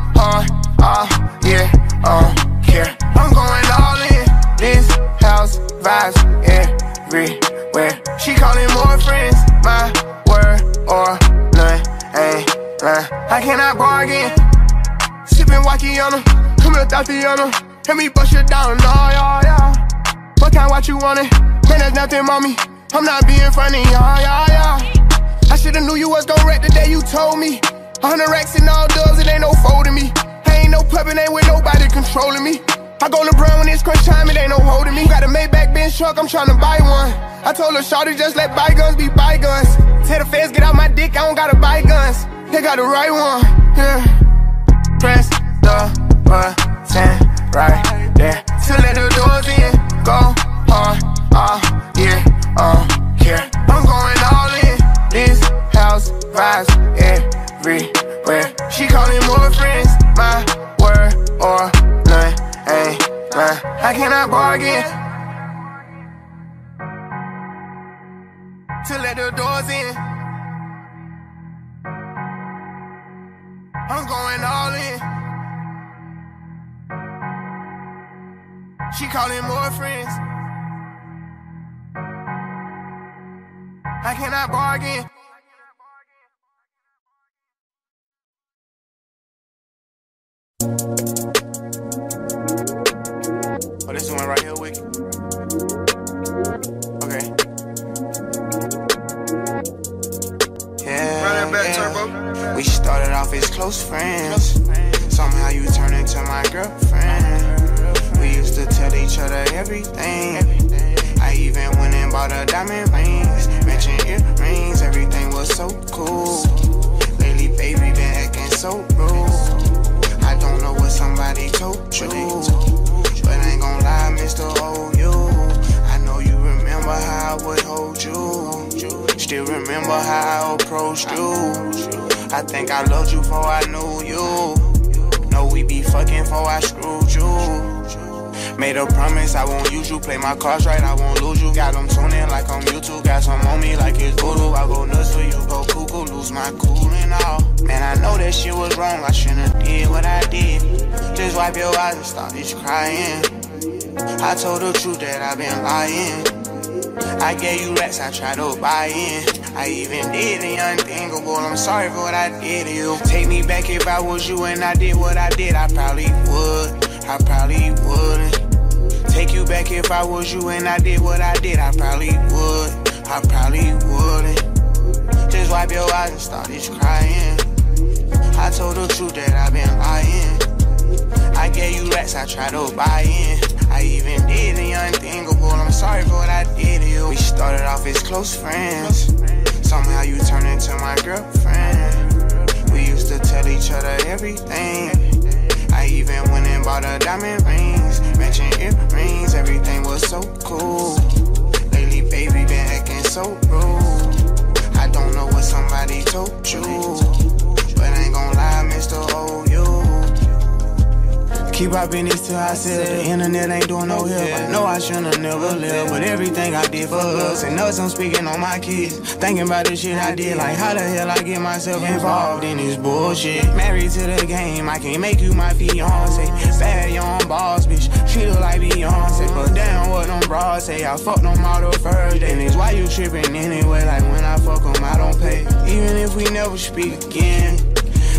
Wakiana, come here, Tatiana. Let me bust you down, nah, yeah, yeah. What kind what you want it? Man, there's nothing, mommy. I'm not being funny, yeah, yeah, yeah. I shoulda knew you was gon' wreck the day you told me. A hundred racks and all dubs, it ain't no folding me. I ain't no puppet, ain't with nobody controlling me. I go LeBron when it's crunch time, it ain't no holding me. Got a Maybach Benz truck, I'm tryna buy one. I told her, Shawty, just let bygones be bygones. Tell the feds, get out my dick, I don't gotta buy guns. They got the right one, yeah. Press button right there to let the doors in. Go hard, oh yeah, oh care. I'm going all in. This house vibes everywhere. She calling more friends, my word or none. Ain't lying. I cannot bargain. To let the doors in. I'm going all in. She calling more friends. I cannot bargain. Oh, this one right here, Wiki. Okay. Yeah, yeah. We started off as close friends. Somehow you turned into my girlfriend. To tell each other everything. I even went and bought her diamond rings, matching earrings. Everything was so cool. Lately, baby, been acting so rude. I don't know what somebody told you, but I ain't gon' lie, Mr. OU. Oh, I know you remember how I would hold you. Still remember how I approached you. I think I loved you before I knew you. Know we be fucking before I screwed you. Made a promise I won't use you. Play my cards right, I won't lose you. Got them tuning like I'm YouTube. Got some on me like it's voodoo. I go nuts for you, go cuckoo, lose my cool and all. Man, I know that shit was wrong. I shouldn't did what I did. Just wipe your eyes and stop this crying. I told the truth that I've been lying. I gave you rats, I tried to buy in. I even did the unthinkable. I'm sorry for what I did to you. Take me back if I was you and I did what I did. I probably would. I probably wouldn't. Take you back if I was you and I did what I did. I probably would. I probably wouldn't. Just wipe your eyes and start this crying. I told the truth that I've been lying. I gave you racks, I tried to buy in. I even did the unthinkable. I'm sorry for what I did to you. We started off as close friends. Somehow you turned into my girlfriend. We used to tell each other everything. I even went and bought her diamond rings, matching earrings. Everything was so cool. Lately, baby, been acting so rude. I don't know what somebody told you, but I ain't gon' lie, Mr. You. Keep our business till I said the internet ain't doing no oh, help. I know I shouldn't never live, but everything I did for us and us, I'm speaking on my kids. Thinking about the shit I did, like how the hell I get myself involved in this bullshit. Married to the game, I can't make you my fiance. Bad young boss, bitch, she look like Beyonce. But damn, what them bras say, I fucked them all the first day. And it's why you tripping anyway, like when I fuck them, I don't pay. Even if we never speak again,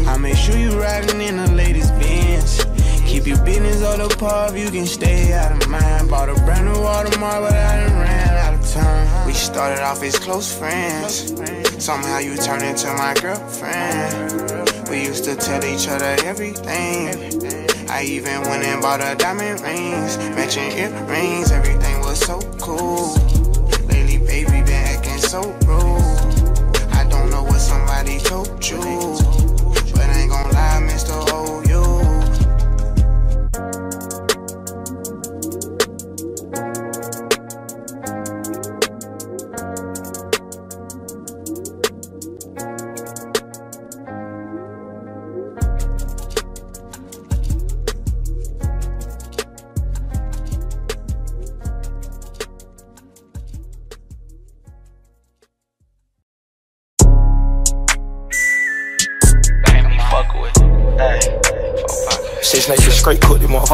I make sure you riding in the latest Benz. Keep your business on the pub, you can stay out of mind. Bought a brand new Audemars, but I done ran out of time. We started off as close friends. Somehow you turned into my girlfriend. We used to tell each other everything. I even went and bought her diamond rings, matching earrings. Everything was so cool. Lately, baby, been acting so rude. I don't know what somebody told you, but I ain't gon' lie, Mr.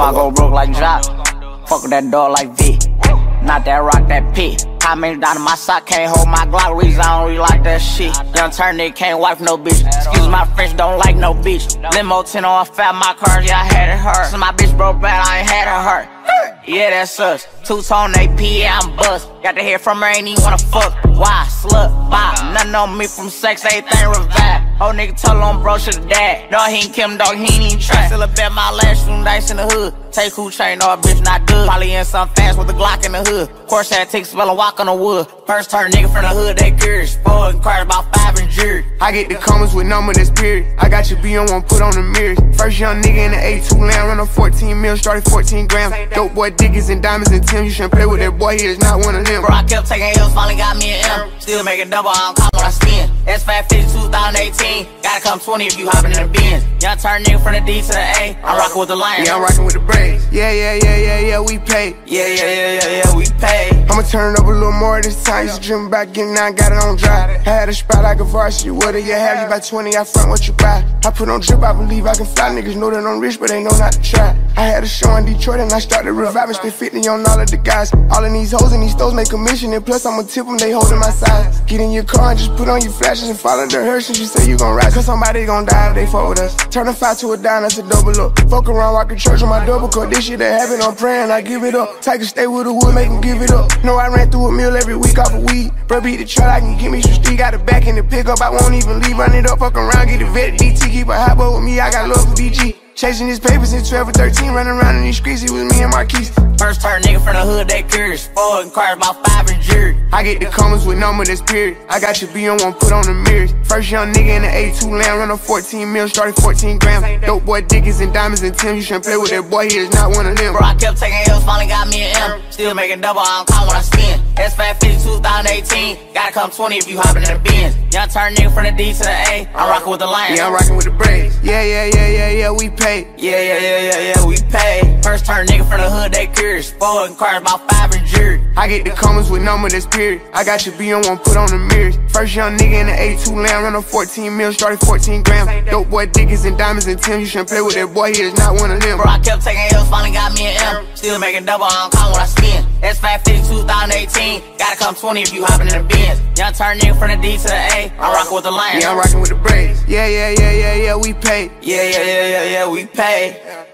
I go broke like Jock, fuck that dog like V. Not that rock, that pit. How many down in my sock can't hold my Glock? Reason I don't really like that shit. Young turn nigga can't wife no bitch. Excuse my French, don't like no bitch. Limo 10 on fat, my car, yeah, I had it hurt. So my bitch broke bad, I ain't had her hurt. Yeah, that's us. Two tone AP, yeah, I'm bust. Got to hear from her, ain't even wanna fuck. Why? Slut, bop. Nothing on me from sex, everything revive. Oh, nigga told on bro, should've died. Dog, he ain't Kim, dog, he ain't even try. Still a bet my last room dice in the hood. Take who chain, no, bitch, not good. Probably in some fast with a Glock in the hood. Course that take spell and walk on the wood. First turn nigga from the hood, they curious. Spoiled and cried about five and jury. I get the comments with number that's period. I got your B on one, put on the mirrors. First young nigga in the A2 land, run a 14 mil, started 14 grams. Dope boy diggers and diamonds and Tim. You shouldn't play with that boy, he is not one of them. Bro, I kept taking L's, finally got me an M. Still making double, I don't call when I spin. S550 2018. Gotta come 20 if you hopping in the Benz. Young turn nigga from the D to the A. I'm rocking with the Lions. Yeah, I'm rocking with the Yeah, yeah, yeah, yeah, yeah, we pay. Yeah, yeah, yeah, yeah, yeah, we pay. I'ma turn it up a little more this time. Used to dream about getting now, got it on dry. I had a spot like a varsity. What do you have? You buy 20, I front what you buy. I put on drip, I believe I can fly. Niggas know that I'm rich, but they know not to try. I had a show in Detroit and I started reviving. Spent 50 on all of the guys. All of these hoes and these stores make commission. And plus, I'ma tip them, they holding my size. Get in your car and just put on your flashes and follow the hearse. And you say you gon' ride. Cause somebody gon' die if they fuck with us. Turn a five to a dime, that's a double up. Fuck around, walk in church on my double cut. This shit that happen, I'm praying, I give it up. A stay with the wood, make him give it up. Know I ran through a meal every week off of weed. Bro, beat the truck, I can get me some street. Got a back in the pickup, I won't even leave. Run it up, fuck around, get a vet. DT, keep a hot boy with me, I got love for BG. Chasing his papers since 12 or 13, running around in these streets, it was me and Marquise. First turn nigga from the hood, they curious. Spoiled and cried about five and jury. I get the comments with number that's period. I got your B on one, put on the mirrors. First young nigga in the A2 land, run a 14 mil, started 14 grams. Dope boy diggers and diamonds and Tim. You shouldn't play with that boy, he is not one of them. Bro, I kept taking L's, finally got me an M. Still making double, I don't call when I spin. S550 2018. Gotta come 20 if you hopping in the Benz. Young turn nigga from the D to the A. I'm rocking with the Lions. Yeah, I'm rocking with the Braves. Yeah, yeah, yeah, yeah, yeah, we pay. Yeah, yeah, yeah, yeah, yeah, we pay. First turn nigga from the hood, they curious. And cried about five and jury. I get the comments with number that's period. I got your B on one, put on the mirrors. First young nigga in the A2 land, run a 14 mil, started 14 grams. Dope boy diggers and diamonds and Tim. You shouldn't play with that boy, he is not one of them. Bro, I kept taking L's, finally got me an M. Still making double, I don't call when I spin. S550 2018. Gotta come 20 if you hopping in the Benz. Young turn nigga from the D to the A. I'm rocking with the Lions. Yeah, I'm rocking with the Braves. Yeah, yeah, yeah, yeah, yeah, we pay. Yeah, yeah, yeah, yeah, yeah, we pay.